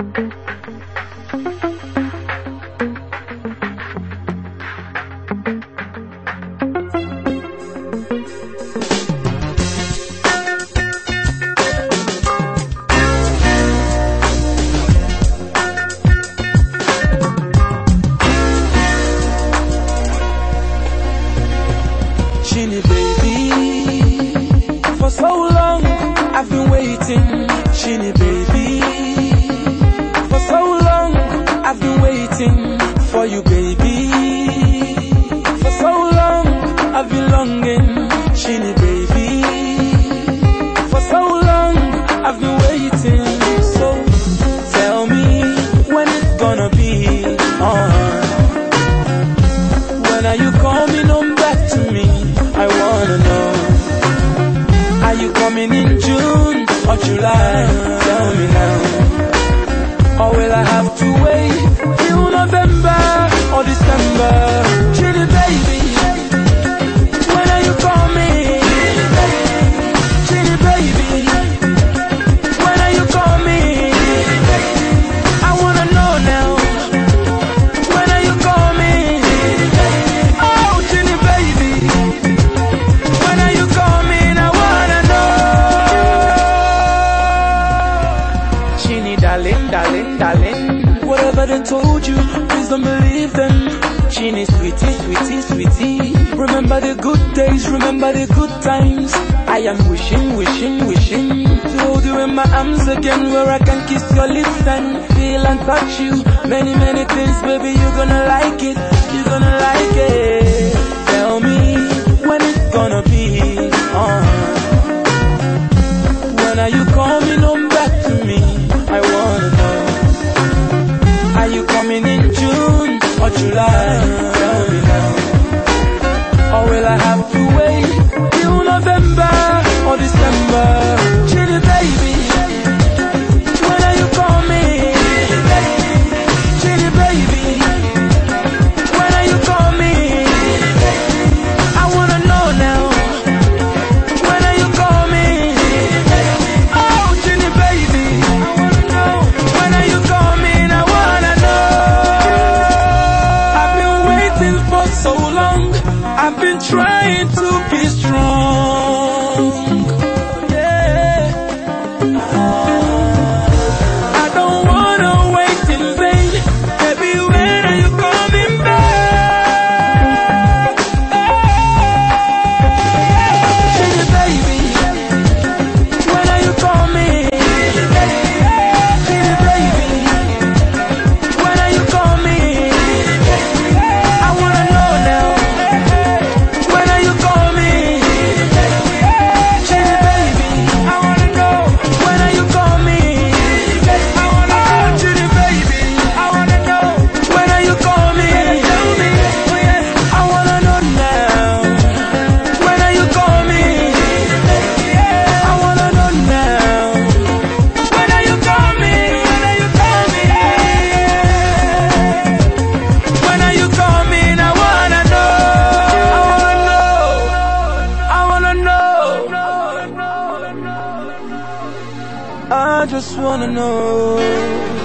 Chini baby, for so long I've been waiting, Chini. baby. coming in June or July? Tell me now. Or will I have to wait till November or December? darling, darling, darling. Whatever they told you, please don't believe them. Chinny, sweetie, sweetie, sweetie. Remember the good days, remember the good times. I am wishing, wishing, wishing to hold you in my arms again, where I can kiss your lips and feel and touch you. Many, many things, baby, you're gonna like it, you're gonna like it. July. I've been trying to be strong. just wanna know.